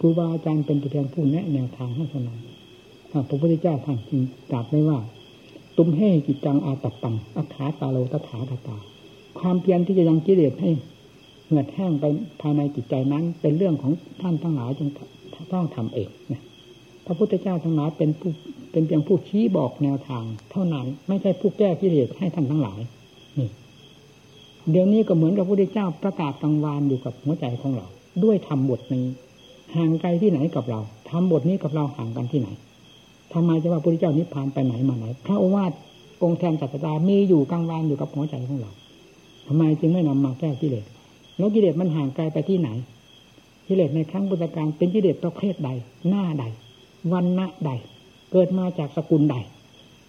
ครูบาอาจารย์เป็นตัวแทนผู้แนะแนวทางให้เท่านั้น พระพุทธเจ้าท่านจึงตรัสไว้ว่า ตุ้มให้กิจจังอาตับปังอัฐาตาโลตถาตาตา ความเพียรที่จะยังกิเลสให้เหือดแห้งไปภายในจิตใจนั้น เป็นเรื่องของท่านทั้งหลายจึงต้องทำเองนะพระพุทธเจ้าทั้งหลายเป็นผู้เป็นเพียงผู้ชี้บอกแนวทาง เท่านั้นไม่ใช่ผู้แก้กิเลสให้ท่านทั้งหลายนี่เดี๋ยวนี้ก็เหมือนกับพระพุทธเจ้าประกาศกังวานอยู่กับหัวใจของเรา ด้วยธรรมบทนี้ ห่างไกลที่ไหนกับเราทำบทนี้กับเราห่างกันที่ไหน ทำไมจะว่าพระพุทธเจ้านิพพานไปไหนมาไหน พระโอวาทองค์แทนศาสดามีอยู่กลางวานอยู่กับหัวใจของเราทำไมจึงไม่นำมาแก้กิเลสแล้วกิเลสมันห่างไกลไปที่ไหน กิเลสในครั้งพุทธกาลเป็นกิเลสประเภทใด หน้าใด วันณะใด เกิดมาจากสกุลใด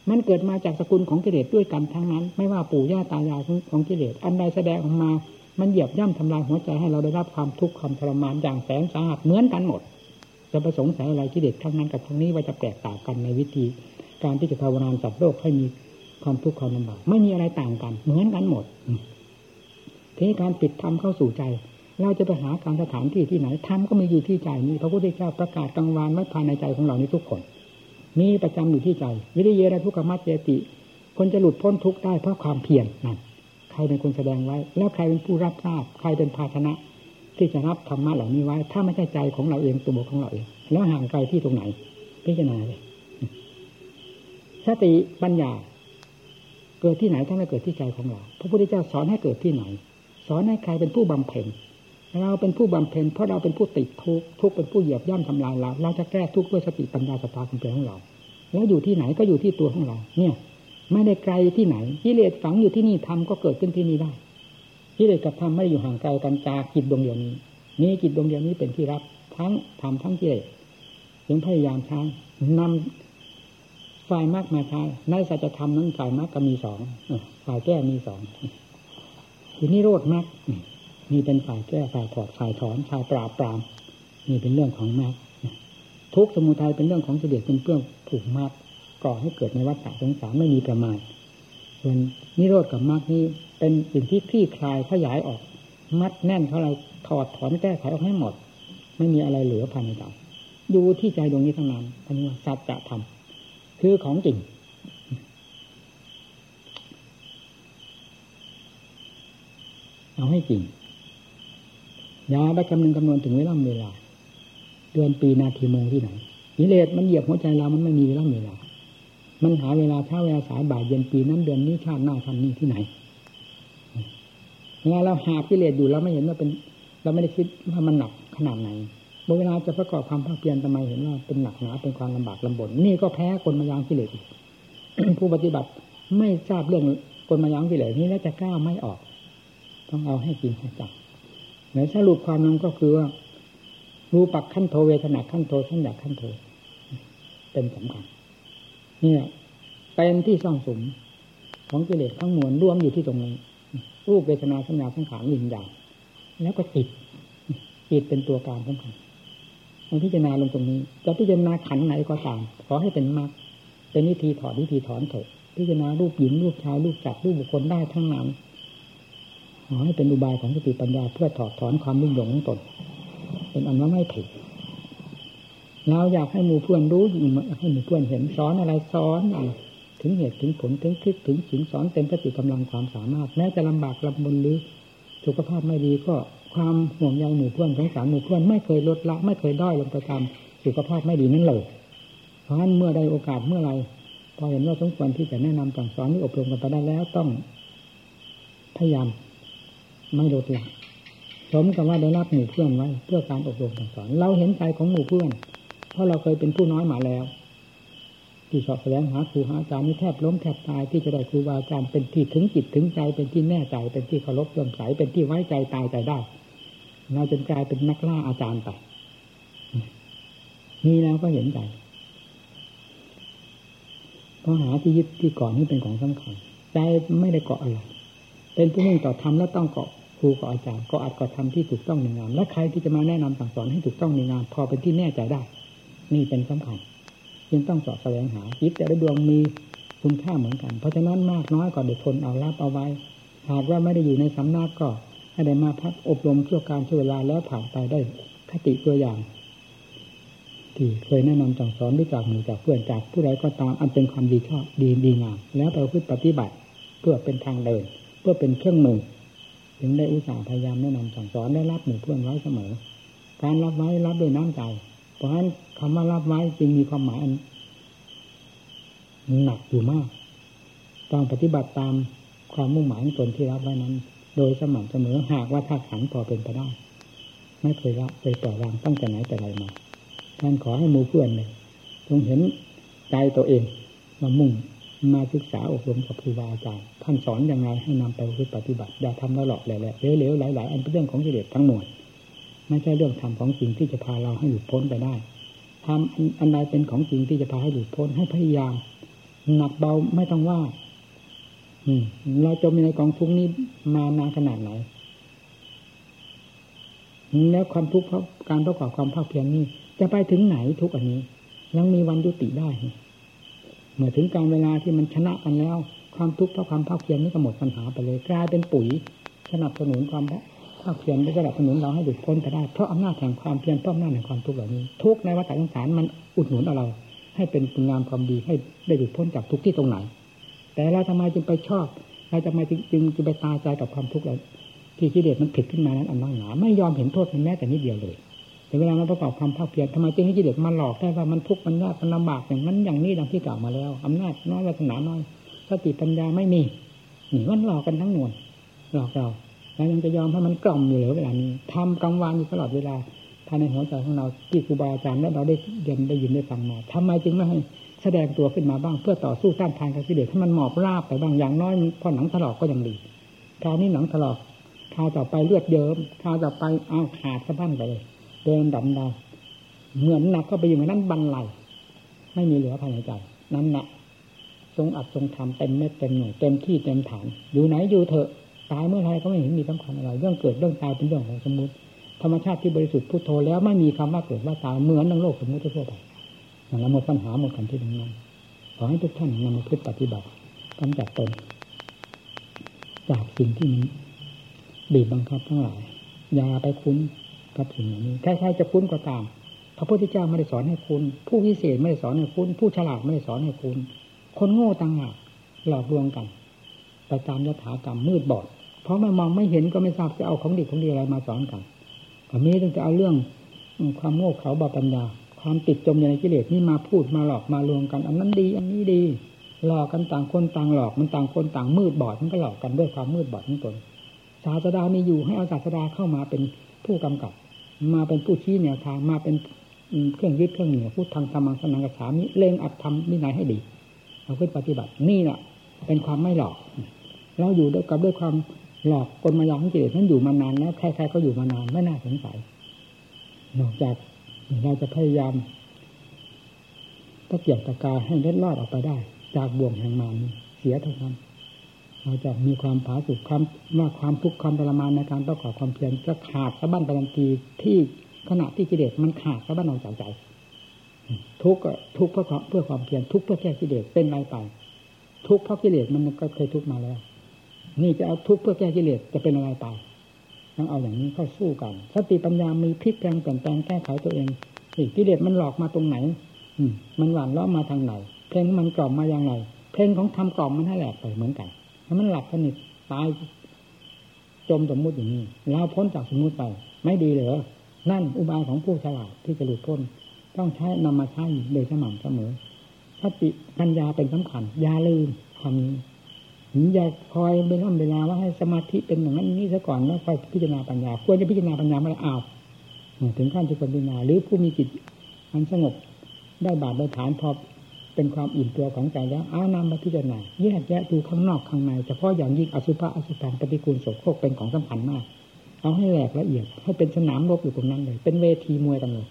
มันเกิดมาจากสกุลของกิเลสด้วยกันทั้งนั้น ไม่ว่าปู่ย่าตายายของกิเลส อันใดแสดงออกมา มันเหยียบย่ำทำลายหัวใจให้เราได้รับความทุกข์ความทรมานอย่างแสนสาหัสเหมือนกันหมด จะประสงค์สัยอะไรกิเลสทั้งนั้นกับทั้งนี้ว่าจะแตกต่างกันในวิธี การที่จะภาวนาสัตว์โลกให้มีความทุกข์ความลำบากไม่มีอะไรต่างกัน เหมือนกันหมดทีนี้การปิดธรรมเข้าสู่ใจ เราจะไปหาการสถานที่ที่ไหนธรรมก็มีอยู่ที่ใจนี้พระพุทธเจ้าประกาศกลางวานไว้ภายในใจของเรานี้ทุกคน มีประจำอยู่ที่ใจ วิริยะทุกขมัจเจติ คนจะหลุดพ้นทุกข์ได้เพราะความเพียรนั่นใครเป็นคนแสดงไว้ แล้วใครเป็นผู้รับทราบ ใครเป็นภาชนะ ที่จะรับธรรมะเหล่านี้ไว้ ถ้าไม่ใช่ใจของเราเองตัวของเราเอง แล้วห่างไกลที่ตรงไหน พิจารณาเลยสติปัญญา เกิดที่ไหนถ้าไม่เกิดที่ใจของเราพระพุทธเจ้าสอนให้เกิดที่ไหน สอนให้ใครเป็นผู้บำเพ็ญเราเป็นผู้บำเพ็ญเพราะเราเป็นผู้ติดทุกทุกเป็นผู้เหยียบย่ำทำลายเราเราจะแก้ทุกด้วยสติปัญญาสตาคุณเป็นของเรา แล้วอยู่ที่ไหนก็อยู่ที่ตัวของเรา เนี่ย ไม่ได้ไกลที่ไหนกิเลสฝังอยู่ที่นี่ทำก็เกิดขึ้นที่นี่ได้ กิเลสกับธรรมไม่ได้อยู่ห่างไกลกันจากจิตดวงเดียวนี้นี้จิตดวงเดียวนี้เป็นที่รับทั้งธรรมทั้งกิเลสถึงพยายามใช้นำฝ่ายมากมาใช้ในสัจธรรมนั้นฝ่ายมากก็มีสองฝ่ายแก้มีสองทีนี้โรดมากมีเป็นฝ่ายแก้ฝ่ายถอดฝ่ายถอนฝ่ายปราบปรามนี่เป็นเรื่องของมากทุกสมุทัยเป็นเรื่องของเสด็จเป็นเพื่องผูกมากก่อให้เกิดในวัฏสงสารไม่มีประมาณส่วนนิโรธกับมรรคนี้ เป็นสิ่งที่คลี่คลายขยายออก มัดแน่นเขาเราถอดถอนแก้ไขออกให้หมด ไม่มีอะไรเหลือภายในใจดูที่ใจดวงนี้ทั้งนั้นอันนี้ว่าสัจธรรมคือของจริงเอาให้จริงอย่าไปคำนึงคำนวณถึงเวลาเวลา เดือนปีนาทีโมงที่ไหนนิเลศมันเหยียบหัวใจเรามันไม่มีเวลาเวลา มันหาเวลาเช้าเวลาสายบ่ายเย็นปีนั้นเดือนนี้ชาติหน้าชาตินี้ที่ไหน เวลาเราหากิเลสอยู่เราไม่เห็นว่าเป็น เราไม่ได้คิดว่ามันหนักขนาดไหนเวลาจะประกอบความภาคเพียรทำไมเห็นว่าเป็นหนักหนาเป็นความลำบากลำบนนี่ก็แพ้คนมายางกิเลสผู้ปฏิบัติไม่ทราบเรื่องคนมายางกิเลสนี้แล้วจะกล้าไม่ออก ต้องเอาให้จริงให้จังในสรุปความนั้นก็คือว่ารูปักขั้นโทเวทนาขั้นโทสัญญาขั้นโทเป็นสำคัญเนี่ยเป็นที่ซ่องสมของกิเลสทั้งมวลรวมอยู่ที่ตรงนี้ รูปเวทนาสัญญาสังขารวิญญาณแล้วก็จิตจิตเป็นตัวการสำคัญมันพิจารณาลงตรงนี้ จะพิจารณาขันไหนก็ตามขอให้เป็นมรรคเป็นวิธีถอดวิธีถอนเถอะพิจารณารูปหญิงรูปชายรูปจักรรูปบุคคลได้ทั้งนั้นขอให้เป็นอุบายของสติปัญญาเพื่อถอดถอนความรุ่งหลงของตนเป็นอันว่าไม่ผิดเราอยากให้หมู่เพื่อนรู้ให้หมู่เพื่อนเห็นสอนอะไรสอนอะ ถึงเหตุถึงผลถึงคลิกถึงสิงสอนเต็มสติกำลังความสามารถ แม้จะลำบากลำบนหรือสุขภาพไม่ดีก็ความห่วงใยหมู่เพื่อนของสารหมู่เพื่อนไม่เคยลดละ ไม่เคยด้อยลงไปตามสุขภาพไม่ดีนั่นเลยเพราะฉะนั้นเมื่อได้โอกาสเมื่อไรพอเห็นว่าสมควรที่จะแนะนำสั่งสอนที่อบรมกันไปได้แล้วต้องพยายามไม่ลดละสมกับว่าได้รับหมู่เพื่อนไว้ เพื่อการอบรมสั่งสอน เราเห็นใจของหมู่เพื่อน เพราะเราเคยเป็นผู้น้อยมาแล้ว ที่สอบแสดงหาครูหาอาจารย์นี่แทบล้มแทบตายที่จะได้ครูบาอาจารย์เป็นที่ถึงจิตถึงใจเป็นที่แน่ใจ เป็นที่เคารพเลื่อมใสเป็นที่ไว้ใจตายใจได้เราจนกลายเป็นนักล่าอาจารย์ไปนี่แล้วก็เห็นใจเพราะหาที่ยึดที่เกาะนี่เป็นของสำคัญใจไม่ได้เกาะอะไร เป็นผู้มุ่งต่อธรรมแล้วต้องเกาะครูเกับอาจารย์ก็อัดก็ทำที่ถูกต้องในงานและใครที่จะมาแนะนำสั่งสอนให้ถูกต้องในงานพอเป็นที่แน่ใจได้ นี่เป็นสำคัญ จึงต้องสอบแสวงหาจิตแต่ละดวงมีคุณค่าเหมือนกัน เพราะฉะนั้นมากน้อยก็เด็ดทนเอารับเอาไว้ หากว่าไม่ได้อยู่ในสำนักก็ให้ได้มาพักอบรมชั่วการชั่วเวลาแล้วผ่านไปได้คติตัวอย่าง ที่เคยแนะนำสั่งสอนด้วยจากหมู่จากเพื่อนจากผู้ใดก็ตามอันเป็นความดีชอบดีดีงามแล้วไปพึ่งปฏิบัติ เพื่อเป็นทางเดิน เพื่อเป็นเครื่องมือถึงได้อุตส่าห์พยายามแนะนำสั่งสอนได้รับหมู่เพื่อนไว้เสมอ การรับไว้รับด้วยน้ำใจ เพราะฉะนั้น คำว่ารับไว้จึงมีความหมายอันหนักอยู่มาก ต้องปฏิบัติตามความมุ่งหมายของตนที่รับไว้นั้น โดยสม่ำเสมอหากว่าถ้าขันพอเป็นไปได้ ไม่เคยละเคยปล่อยวางตั้งแต่ไหนแต่ไรมา ท่านขอให้มูเพื่อนเลยจงเห็นใจตัวเองมามุ่งมาศึกษาอบรมกับครูบาอาจารย์ท่านสอนอย่างไรให้นำไปปฏิบัติ อย่าทำแล้วหลอกแหละเหลวๆหลายๆ อันเป็นเรื่องของกิเลสทั้งหมวลไม่ใช่เรื่องธรรมของจริงที่จะพาเราให้หลุดพ้นไปได้ ทำอันใดเป็นของจริงที่จะพาให้หลุดพ้นให้พยายาม หนักเบาไม่ต้องว่า อืม เราจมในกองทุกข์นี้มานานขนาดไหนแล้วความทุกข์เพราะการประกอบความภาคเพียรนี้ จะไปถึงไหนทุกอันนี้ ยังมีวันยุติได้เมื่อถึงการเวลาที่มันชนะกันแล้ว ความทุกข์เพราะความภาคเพียรนี้ก็หมดปัญหาไปเลย กลายเป็นปุ๋ยสนับสนุนความ ภาคเพียรได้สนับสนุนเราให้หลุดพ้นไปได้เพราะอำนาจแห่งความเพียรเพราะอำนาจแห่งความทุกข์เหล่านี้ ทุกในวัฏสงสารมันอุดหนุนเรา ให้เป็นคุณงามความดีให้ได้หลุดพ้นจากทุกที่ตรงไหน แต่เราทำไมจึงไปชอบเราจะไมจึงจะไปตาใจกับความทุกข์เราที่กิเลสมันผิดขึ้นมานั้นอันนั่งหนาไม่ยอมเห็นโทษมันแม้แต่นิดเดียวเลยแต่เวลามันประกอบความภาคเพียรทำไมจึงให้กิเลสมาหลอกได้ว่ามันทุกข์มันยากมันลำบากอย่างนั้นอย่างนี้ดังที่กล่าวมาแล้วอำนาจน้อยวาสนาน้อยสติปัญญาไม่มีนี่มันหลอกกันทั้งมวลหลอกเรา แล้วยังจะยอมให้มันกล่อมอยู่เหรือเวลานี้ทำกลางวันอยู่ตลอดเวลาภายในหัวใจของเราที่ครูบาอาจารย์และเราได้เรียนได้ยินได้ฟังมาทำไมจึงไม่ให้แสดงตัวขึ้นมาบ้างเพื่อต่อสู้ต้านทานกับกิเลสให้มันหมอบราบไปบ้างอย่างน้อยพอหนังถลอกก็ยังดีคราวนี้หนังถลอกคราวต่อไปเลือดเยิ้มคราวต่อไปอ้าวขาดสะบั้นไปเลยเดินดำดาเหมือนหนักก็ไปอยู่ในนั้นบันไลไม่มีเหลือภายในใจนั่นแหละทรงอัดทรงทำเต็มเม็ดเต็มหน่วยเต็มที่เต็มฐานอยู่ไหนอยู่เถอะ ตายเมื่อไรก็ไม่เห็นมีสำคัญอะไรเรื่องเกิดเรื่องตายเป็นเรื่องของสมมติ ธรรมชาติที่บริสุทธิ์พุทโธแล้วไม่มีคำว่าเกิดว่าตายเหมือนในโลกสมมติทั่วไปเราหมดปัญหาหมดกันที่ตรงนั้นขอให้ทุกท่านนำมาพิปฏิบัติกำจัดตน จากสิ่งที่มันบีบบังคับทั้งหลายอย่าไปคุ้นกับสิ่งเหล่านี้ใครๆจะคุ้นก็ตามพระพุทธเจ้าไม่ได้สอนให้คุณ ผู้พิเศษไม่ได้สอนให้คุณ ผู้ฉลาดไม่ได้สอนให้คุณ คนโง่ต่างหากหลอกลวงกัน ไปตามยถากรรมมืดบอด เพราะมันมองไม่เห็นก็ไม่ทราบจะเอาของดีของดีอะไรมาสอนกันก็มีต้องจะเอาเรื่องความโง่เขลาบาปัญญา ความติดจมในกิเลสนี่มาพูดมาหลอกมารวมกัน อันนั้นดี อันนี้ดีหลอกกันต่างคนต่างหลอกมันต่างคนต่างมืดบอดมันก็หลอกกันด้วยความมืดบอดของตนศาสดามีอยู่ให้เอาศาสดาเข้ามาเป็นผู้กำกับ มาเป็นผู้ชี้แนวทางมาเป็นเครื่องยึดเครื่องเหนี่ยวพูดทางธรรมะสนังกระฉามิเล่งอัดทำวินัยให้ดีเอาขึ้นปฏิบัตินี่แหละเป็นความไม่หลอก เราอยู่ด้วยกับด้วยความ หลอกกลมายาของกิเลสนั้นอยู่มานานแล้วใครๆก็อยู่มานานไม่น่าสงสัยนอกจากเราจะพยายามตะเกียบตะกาให้เล็ดลอดออกไปได้ จากบ่วงแห่งมารเสียเท่านั้นเราจะมีความผาสุกความว่าความทุกข์ความทรมานในการประกอบความเพียรจะขาดสะบั้นไปทันทีที่ขณะที่กิเลสมันขาดสะบั้นออกจากใจ ทุกข์ทุกข์เพื่อเพื่อความเพียรทุกข์เพื่อแก้กิเลสเป็นไรไป ทุกข์เพราะกิเลสมันก็เคยทุกข์มาแล้ว นี่จะเอาทุกข์เพื่อแก้กิเลสจะเป็นอะไรไปต้องเอาอย่างนี้เข้าสู้กัน สติปัญญามีพลิกแปลงเปลี่ยนแปลงแก้ไขตัวเองอีกกิเลสมันหลอกมาตรงไหน อืมันหวานล้อมมาทางไหน เพลงมันกล่อมมาอย่างไร เพลงของทำกล่อมมันให้แหลกไปเหมือนกันถ้มันหลับสนิทตายจมสมมุติอย่างนี้เราพ้นจากสมมุติไป ไม่ดีเหรอนั่นอุบายของผู้ฉลาดที่จะหลุดพ้น ต้องใช้นำมาใช้โดยสม่ำเสมอสติปัญญาเป็นสำคัญอย่าลืมคำนี้ อย่าคอยเวลาเวลาว่าให้สมาธิเป็นอย่างนั้นนี้ซะก่อนแล้วค่อยพิจารณาปัญญาควรจะพิจารณาปัญญาไม่อ้าวถึงขั้นจะพิจารณาหรือผู้มีจิตมันสงบได้บาดได้ฐานพอเป็นความอิ่มตัวของใจแล้วเอานำมาพิจารณาแยกแยะดูข้างนอกข้างในเฉพาะอย่างยิ่งอสุภะอสุภังปฏิกูลโสโครกเป็นของสำคัญมาก เอาให้แหลกละเอียดให้เป็นสนามรบอยู่ตรงนั้นเลย เป็นเวทีมวยกันเลย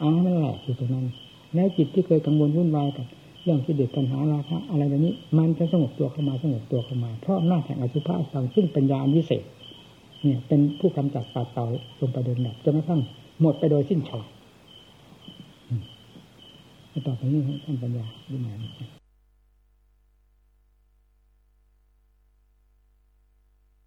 เอาให้มันแหลกอยู่ตรงนั้น แล้วจิตที่เคยกังวลวุ่นวายกับ รื่องกิเด็ดปัญหาราคะอะไรแบบนี้ มันจะสงบตัวเข้ามาสงบตัวเข้ามา เพราะอำนาจแห่งอสุภะสังซึ่งปัญญาอันวิเศษเนี่ยเป็นผู้กำจัดปัดเป่าลงไปโดยแบบจนกระทั่งหมดไปโดยสิ้นเชิงต่อไปนี้ท่านปัญญาดูหมาย